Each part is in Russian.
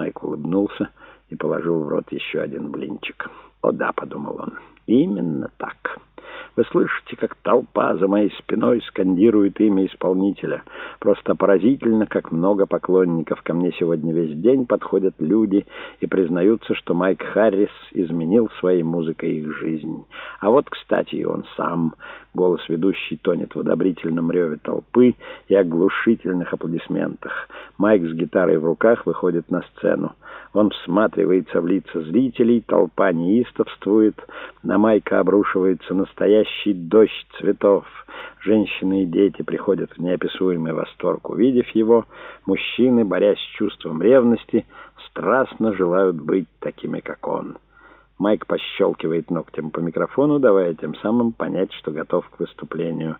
Майк улыбнулся и положил в рот еще один блинчик. «О да», — подумал он, — «именно так». Вы слышите, как толпа за моей спиной скандирует имя исполнителя. Просто поразительно, как много поклонников. Ко мне сегодня весь день подходят люди и признаются, что Майк Харрис изменил своей музыкой их жизнь. А вот, кстати, и он сам. Голос ведущий тонет в одобрительном реве толпы и оглушительных аплодисментах. Майк с гитарой в руках выходит на сцену. Он всматривается в лица зрителей, толпа неистовствует. На Майка обрушивается настоящий дождь цветов. Женщины и дети приходят в неописуемый восторг, увидев его. Мужчины, борясь с чувством ревности, страстно желают быть такими, как он. Майк пощелкивает ногтем по микрофону, давая тем самым понять, что готов к выступлению.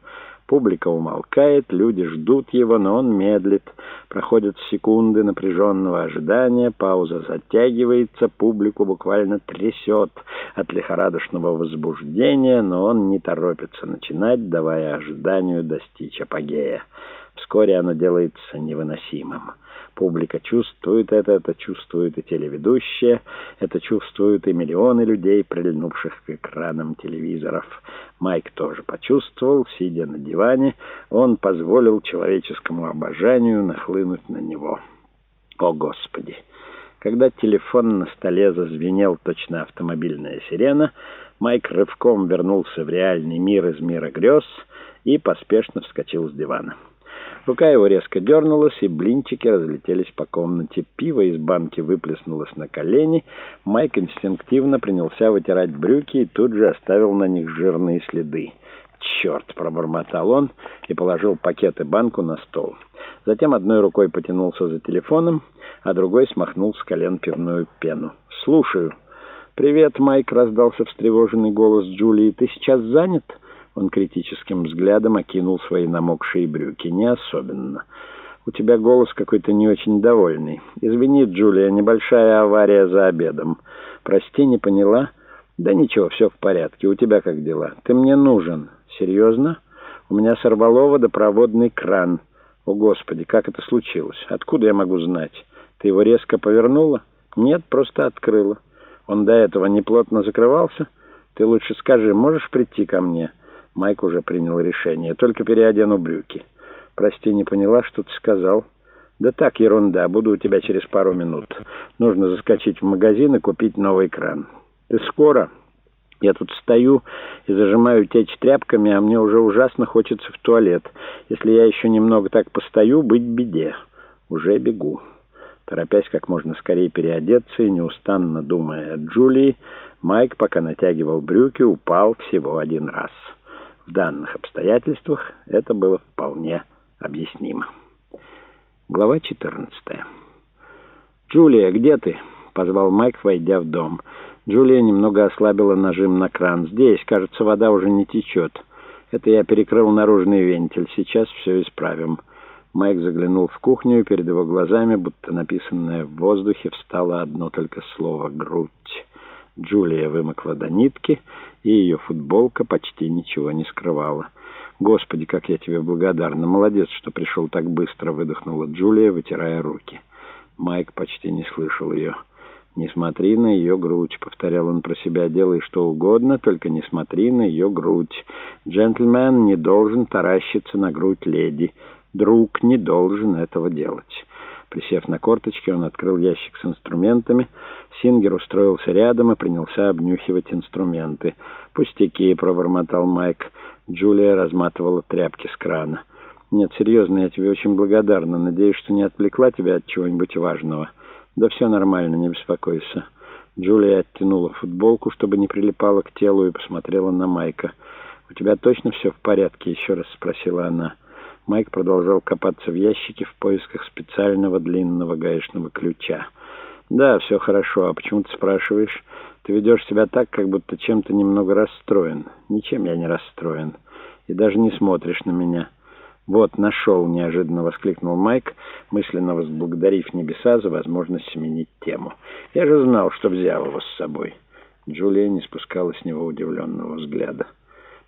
Публика умолкает, люди ждут его, но он медлит. Проходят секунды напряженного ожидания, пауза затягивается, публику буквально трясет от лихорадочного возбуждения, но он не торопится начинать, давая ожиданию достичь апогея. Вскоре оно делается невыносимым. Публика чувствует это, это чувствуют и телеведущие, это чувствуют и миллионы людей, прильнувших к экранам телевизоров. Майк тоже почувствовал, сидя на диване, он позволил человеческому обожанию нахлынуть на него. О, Господи! Когда телефон на столе зазвенел точно автомобильная сирена, Майк рывком вернулся в реальный мир из мира грез и поспешно вскочил с дивана. Рука его резко дернулась, и блинчики разлетелись по комнате. Пиво из банки выплеснулось на колени. Майк инстинктивно принялся вытирать брюки и тут же оставил на них жирные следы. «Черт!» — пробормотал он и положил пакет и банку на стол. Затем одной рукой потянулся за телефоном, а другой смахнул с колен пивную пену. «Слушаю». «Привет, Майк!» — раздался встревоженный голос Джулии. «Ты сейчас занят?» Он критическим взглядом окинул свои намокшие брюки. «Не особенно. У тебя голос какой-то не очень довольный. Извини, Джулия, небольшая авария за обедом. Прости, не поняла?» «Да ничего, все в порядке. У тебя как дела? Ты мне нужен. Серьезно? У меня сорвало водопроводный кран. О, Господи, как это случилось? Откуда я могу знать? Ты его резко повернула? Нет, просто открыла. Он до этого неплотно закрывался? Ты лучше скажи, можешь прийти ко мне?» Майк уже принял решение. «Только переодену брюки». «Прости, не поняла, что ты сказал». «Да так, ерунда. Буду у тебя через пару минут. Нужно заскочить в магазин и купить новый кран». «Ты скоро?» «Я тут стою и зажимаю течь тряпками, а мне уже ужасно хочется в туалет. Если я еще немного так постою, быть беде. Уже бегу». Торопясь как можно скорее переодеться и неустанно думая о Джулии, Майк, пока натягивал брюки, упал всего один раз. В данных обстоятельствах это было вполне объяснимо. Глава 14. «Джулия, где ты?» — позвал Майк, войдя в дом. Джулия немного ослабила нажим на кран. «Здесь, кажется, вода уже не течет. Это я перекрыл наружный вентиль. Сейчас все исправим». Майк заглянул в кухню, и перед его глазами, будто написанное в воздухе, встало одно только слово «грудь». Джулия вымокла до нитки, и ее футболка почти ничего не скрывала. «Господи, как я тебе благодарна! Молодец, что пришел так быстро!» — выдохнула Джулия, вытирая руки. Майк почти не слышал ее. «Не смотри на ее грудь», — повторял он про себя, — «делай что угодно, только не смотри на ее грудь. Джентльмен не должен таращиться на грудь леди. Друг не должен этого делать». Присев на корточки, он открыл ящик с инструментами. Сингер устроился рядом и принялся обнюхивать инструменты. «Пустяки», — пробормотал Майк. Джулия разматывала тряпки с крана. «Нет, серьезно, я тебе очень благодарна. Надеюсь, что не отвлекла тебя от чего-нибудь важного». «Да все нормально, не беспокойся». Джулия оттянула футболку, чтобы не прилипала к телу, и посмотрела на Майка. «У тебя точно все в порядке?» — еще раз спросила она. Майк продолжал копаться в ящике в поисках специального длинного гаечного ключа. «Да, все хорошо. А почему ты спрашиваешь? Ты ведешь себя так, как будто чем-то немного расстроен. Ничем я не расстроен. И даже не смотришь на меня». «Вот, нашел!» — неожиданно воскликнул Майк, мысленно возблагодарив небеса за возможность сменить тему. «Я же знал, что взял его с собой». Джулия не спускала с него удивленного взгляда.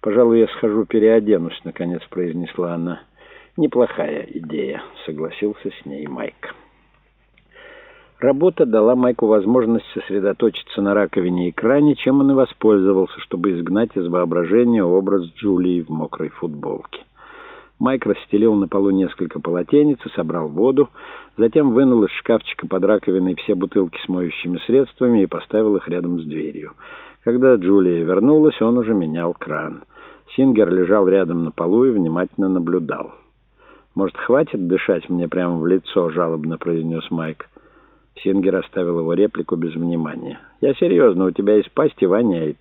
«Пожалуй, я схожу переоденусь», — наконец произнесла она. «Неплохая идея», — согласился с ней Майк. Работа дала Майку возможность сосредоточиться на раковине и кране, чем он и воспользовался, чтобы изгнать из воображения образ Джулии в мокрой футболке. Майк расстелил на полу несколько полотенец и собрал воду, затем вынул из шкафчика под раковиной все бутылки с моющими средствами и поставил их рядом с дверью. Когда Джулия вернулась, он уже менял кран. Сингер лежал рядом на полу и внимательно наблюдал. «Может, хватит дышать мне прямо в лицо?» — жалобно произнес Майк. Сингер оставил его реплику без внимания. «Я серьезно, у тебя из пасти воняет».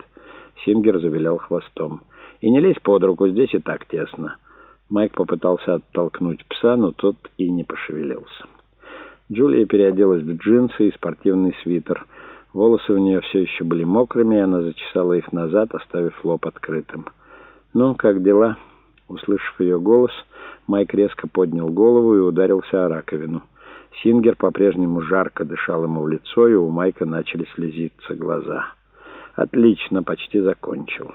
Сингер завилял хвостом. «И не лезь под руку, здесь и так тесно». Майк попытался оттолкнуть пса, но тот и не пошевелился. Джулия переоделась в джинсы и спортивный свитер. Волосы у нее все еще были мокрыми, и она зачесала их назад, оставив лоб открытым. «Ну, как дела?» Услышав ее голос, Майк резко поднял голову и ударился о раковину. Сингер по-прежнему жарко дышал ему в лицо, и у Майка начали слезиться глаза. «Отлично, почти закончил».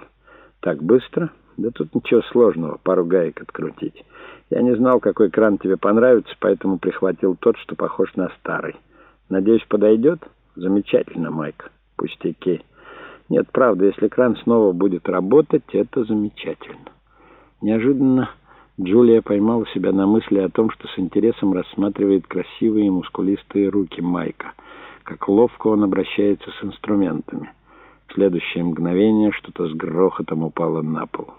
«Так быстро?» «Да тут ничего сложного, пару гаек открутить. Я не знал, какой кран тебе понравится, поэтому прихватил тот, что похож на старый. Надеюсь, подойдет?» «Замечательно, Майк. Пустяки». «Нет, правда, если кран снова будет работать, это замечательно». Неожиданно Джулия поймала себя на мысли о том, что с интересом рассматривает красивые мускулистые руки Майка, как ловко он обращается с инструментами. В следующее мгновение что-то с грохотом упало на пол.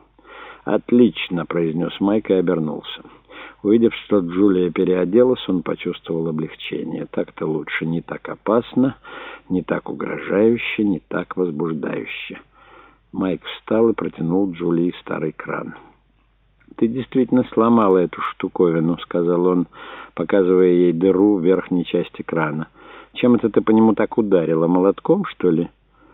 «Отлично!» — произнес Майк и обернулся. Увидев, что Джулия переоделась, он почувствовал облегчение. Так-то лучше, не так опасно, не так угрожающе, не так возбуждающе. Майк встал и протянул Джулии старый кран. «Ты действительно сломала эту штуковину», — сказал он, показывая ей дыру в верхней части крана. «Чем это ты по нему так ударила? Молотком, что ли?»